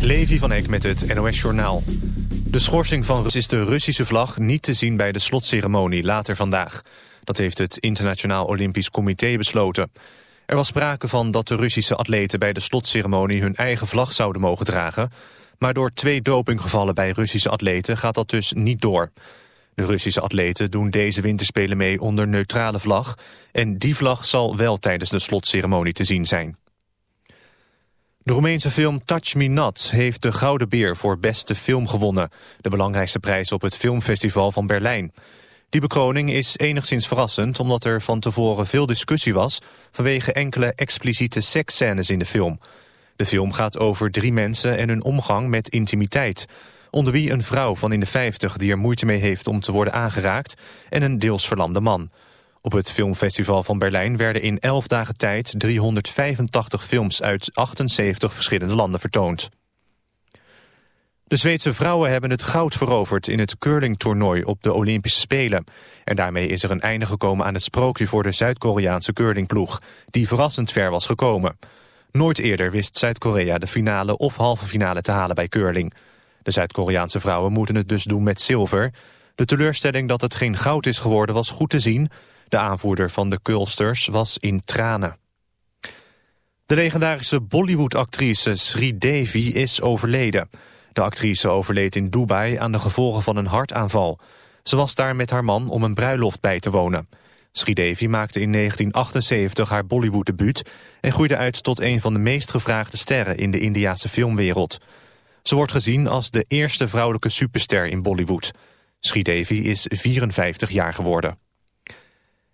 Levi van Eck met het NOS-journaal. De schorsing van is de Russische vlag niet te zien bij de slotceremonie later vandaag. Dat heeft het Internationaal Olympisch Comité besloten. Er was sprake van dat de Russische atleten bij de slotceremonie hun eigen vlag zouden mogen dragen. Maar door twee dopinggevallen bij Russische atleten gaat dat dus niet door. De Russische atleten doen deze winterspelen mee onder neutrale vlag. En die vlag zal wel tijdens de slotceremonie te zien zijn. De Roemeense film Touch Me Not heeft de Gouden Beer voor beste film gewonnen. De belangrijkste prijs op het filmfestival van Berlijn. Die bekroning is enigszins verrassend omdat er van tevoren veel discussie was... vanwege enkele expliciete seksscènes in de film. De film gaat over drie mensen en hun omgang met intimiteit. Onder wie een vrouw van in de 50 die er moeite mee heeft om te worden aangeraakt... en een deels verlamde man. Op het filmfestival van Berlijn werden in 11 dagen tijd 385 films uit 78 verschillende landen vertoond. De Zweedse vrouwen hebben het goud veroverd in het curlingtoernooi op de Olympische Spelen. En daarmee is er een einde gekomen aan het sprookje voor de Zuid-Koreaanse curlingploeg, die verrassend ver was gekomen. Nooit eerder wist Zuid-Korea de finale of halve finale te halen bij curling. De Zuid-Koreaanse vrouwen moeten het dus doen met zilver. De teleurstelling dat het geen goud is geworden was goed te zien, de aanvoerder van de Kulsters was in tranen. De legendarische Bollywood-actrice Sri Devi is overleden. De actrice overleed in Dubai aan de gevolgen van een hartaanval. Ze was daar met haar man om een bruiloft bij te wonen. Devi maakte in 1978 haar Bollywood-debuut... en groeide uit tot een van de meest gevraagde sterren in de Indiase filmwereld. Ze wordt gezien als de eerste vrouwelijke superster in Bollywood. Devi is 54 jaar geworden.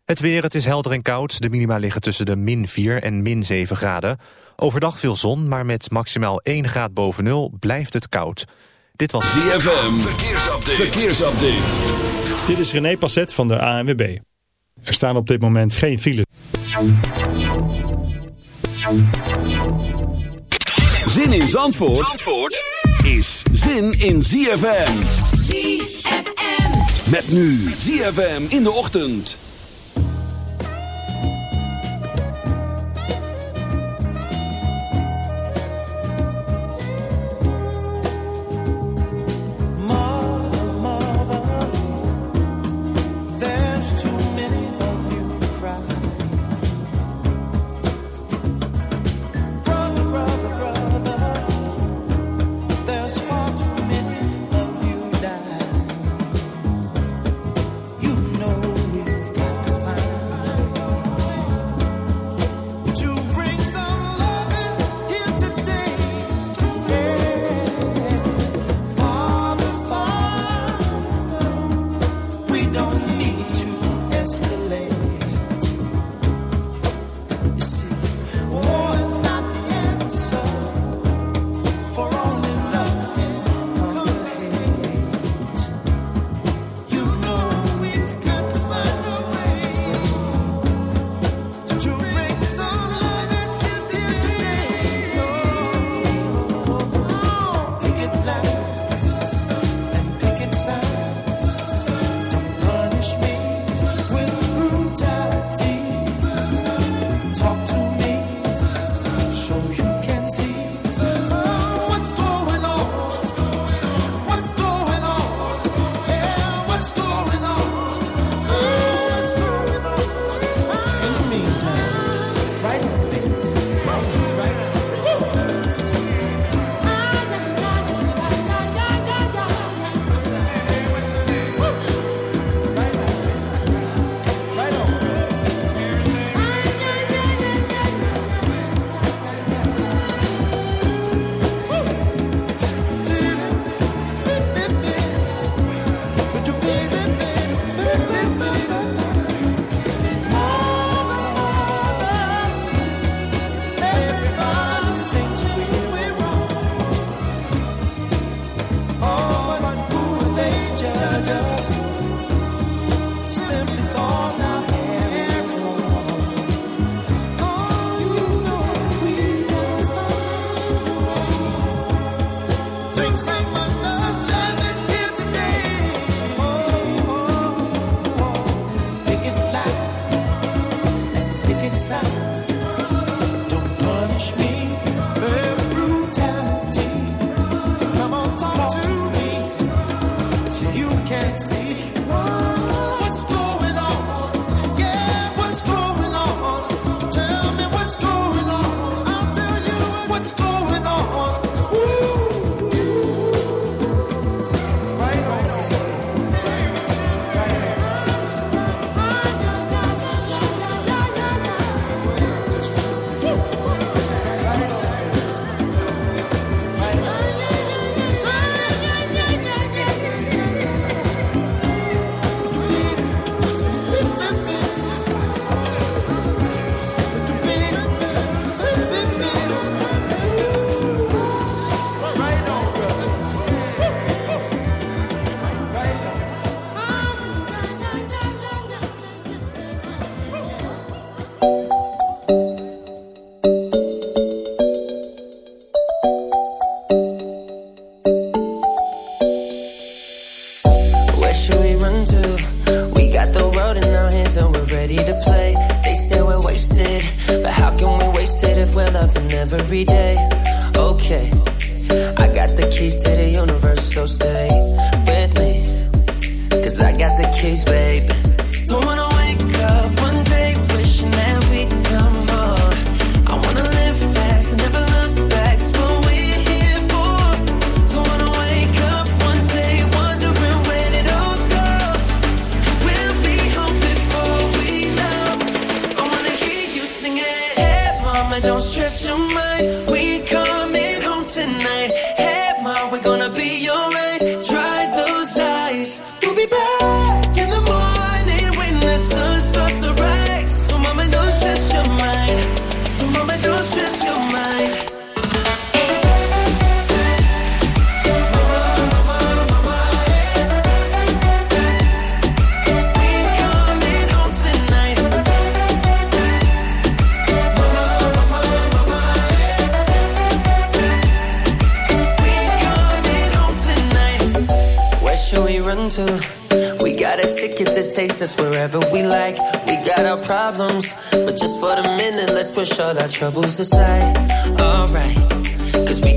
Het weer, het is helder en koud. De minima liggen tussen de min 4 en min 7 graden. Overdag veel zon, maar met maximaal 1 graad boven nul blijft het koud. Dit was ZFM, verkeersupdate. verkeersupdate. Dit is René Passet van de ANWB. Er staan op dit moment geen files. Zin in Zandvoort, Zandvoort is zin in ZFM. ZFM. Met nu ZFM in de ochtend.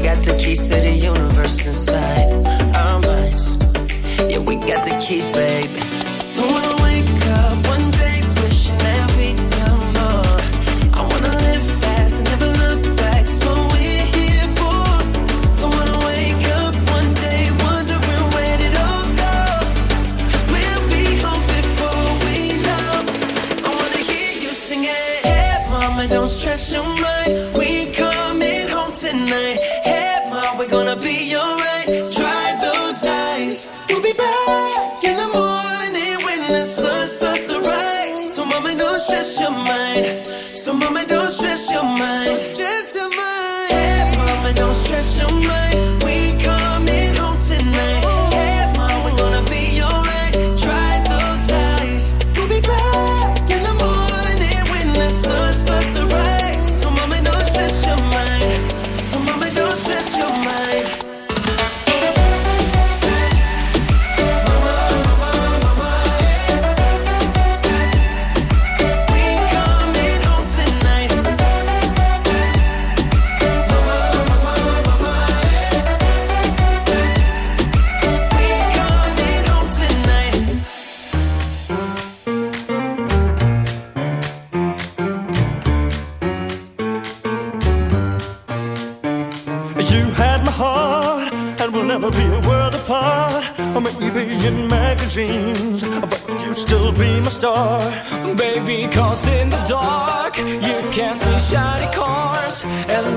got the keys to the universe inside our minds. Yeah, we got the keys, baby.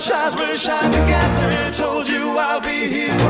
sunshines will shine together. Told you I'll be here.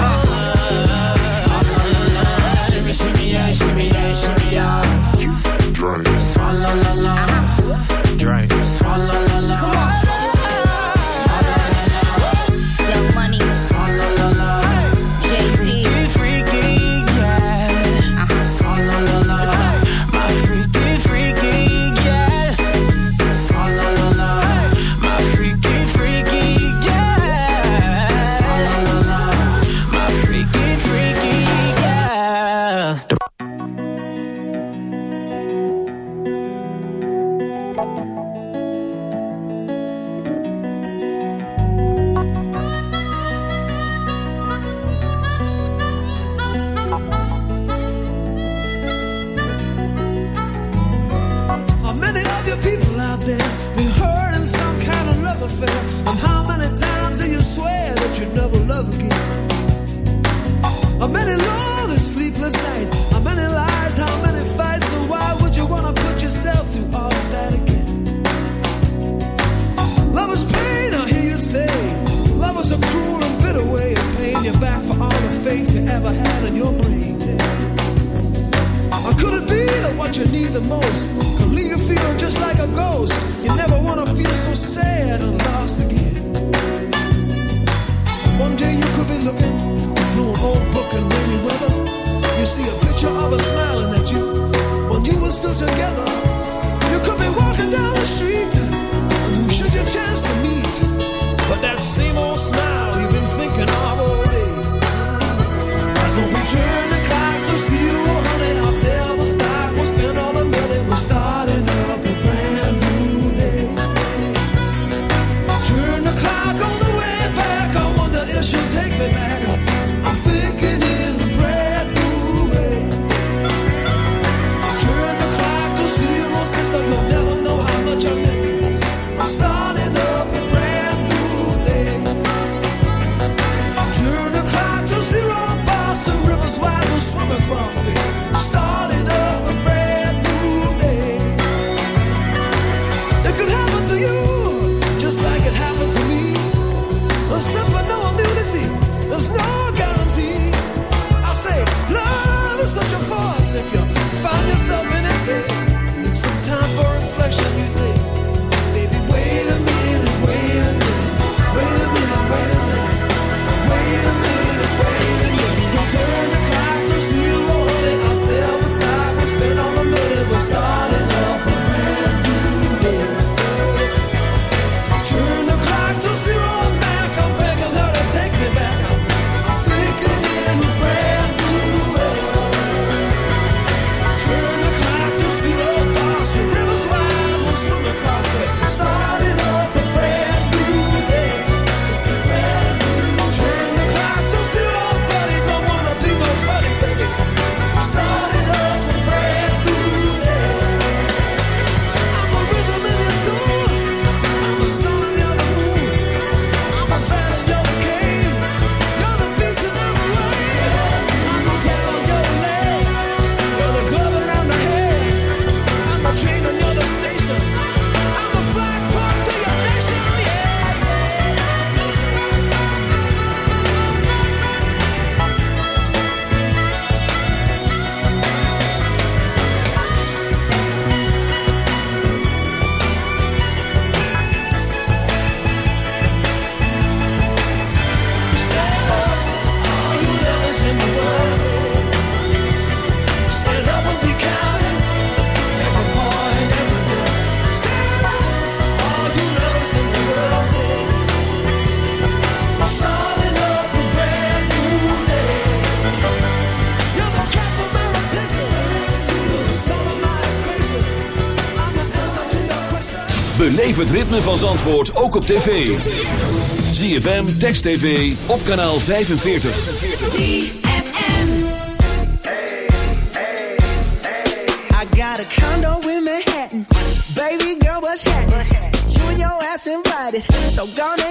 het ritme van Zandvoort ook op tv. ZFM, Text TV, op kanaal 45. ZFM hey, hey, hey. I got a condo in Manhattan. Baby girl, what's happening? You and your ass invited. So gone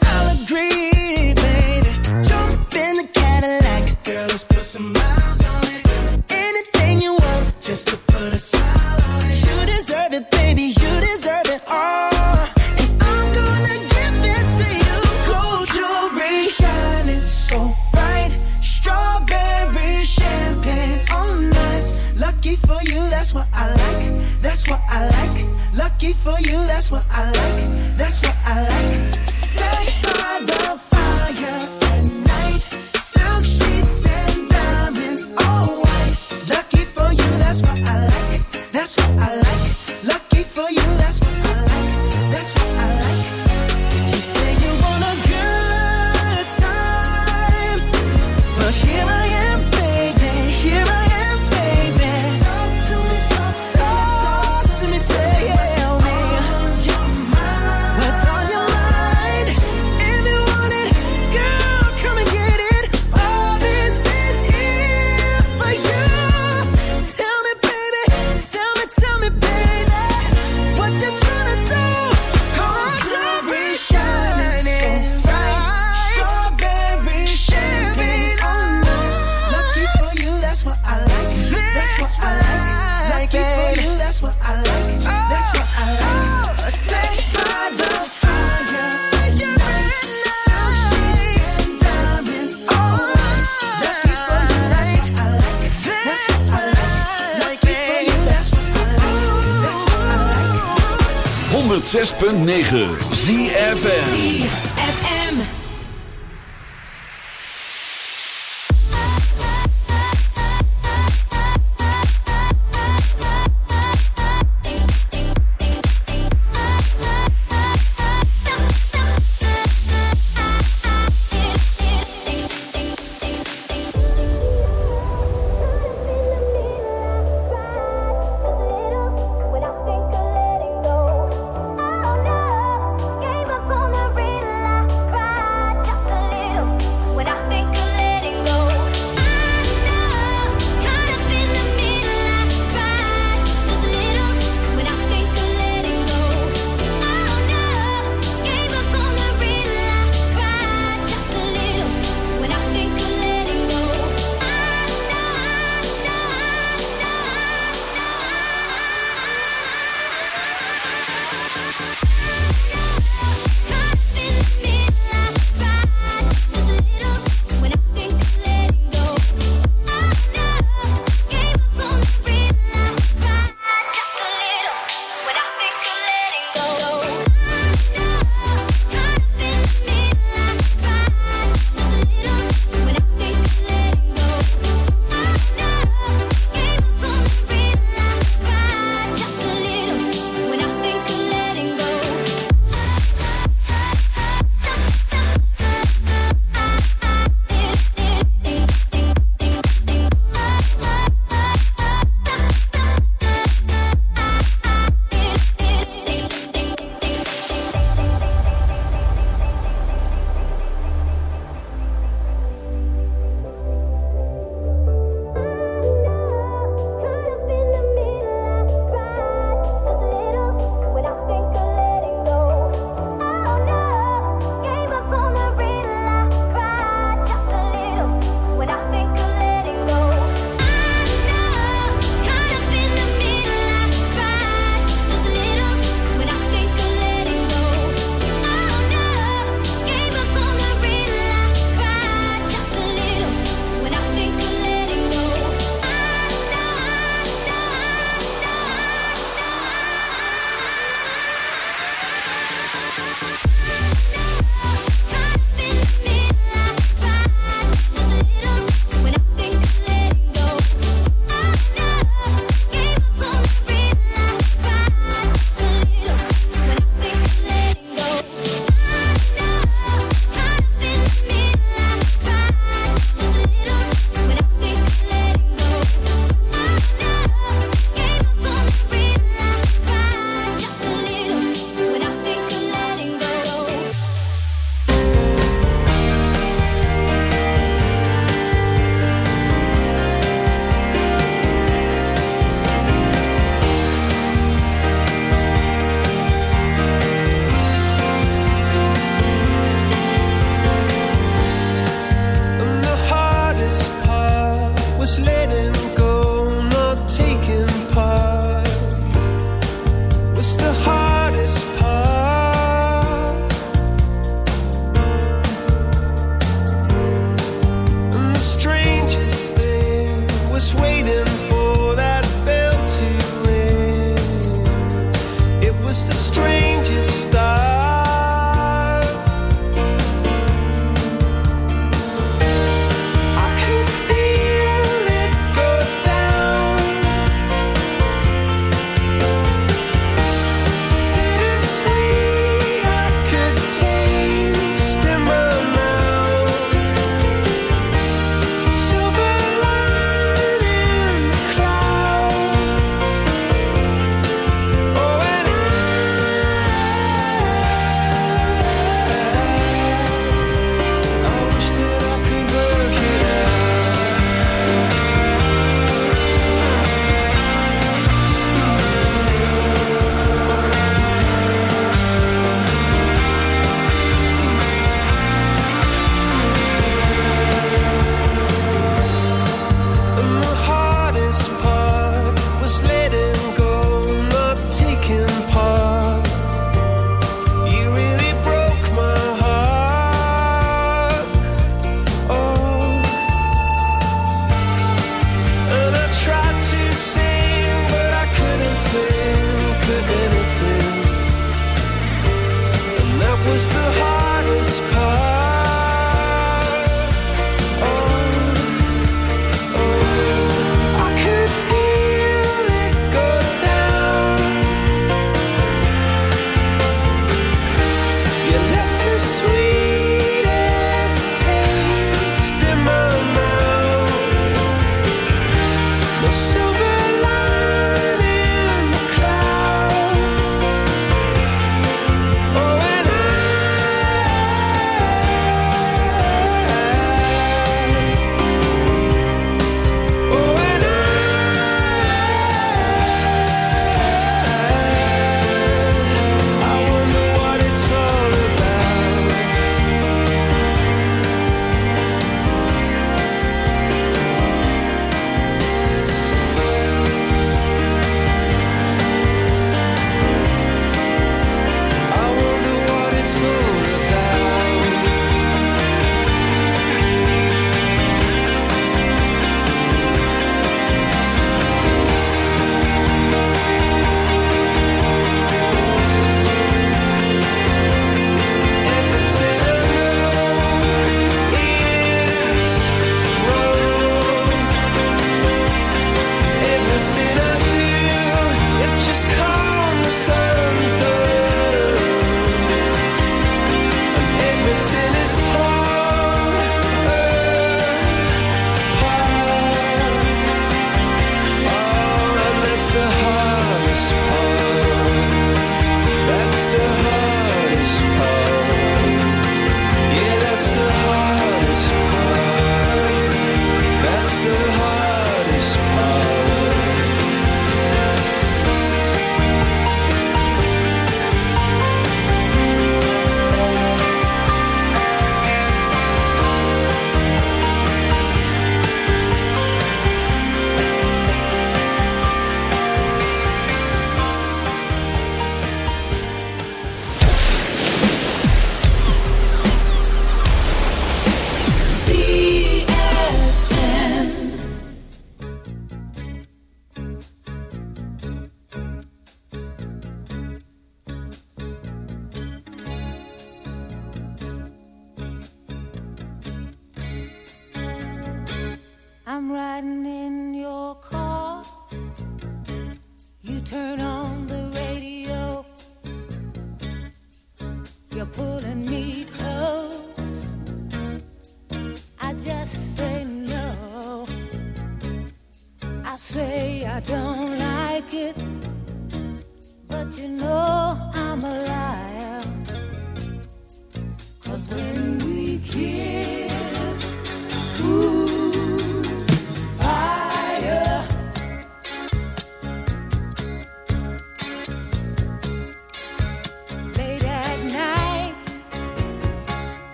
106.9 ZFN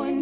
and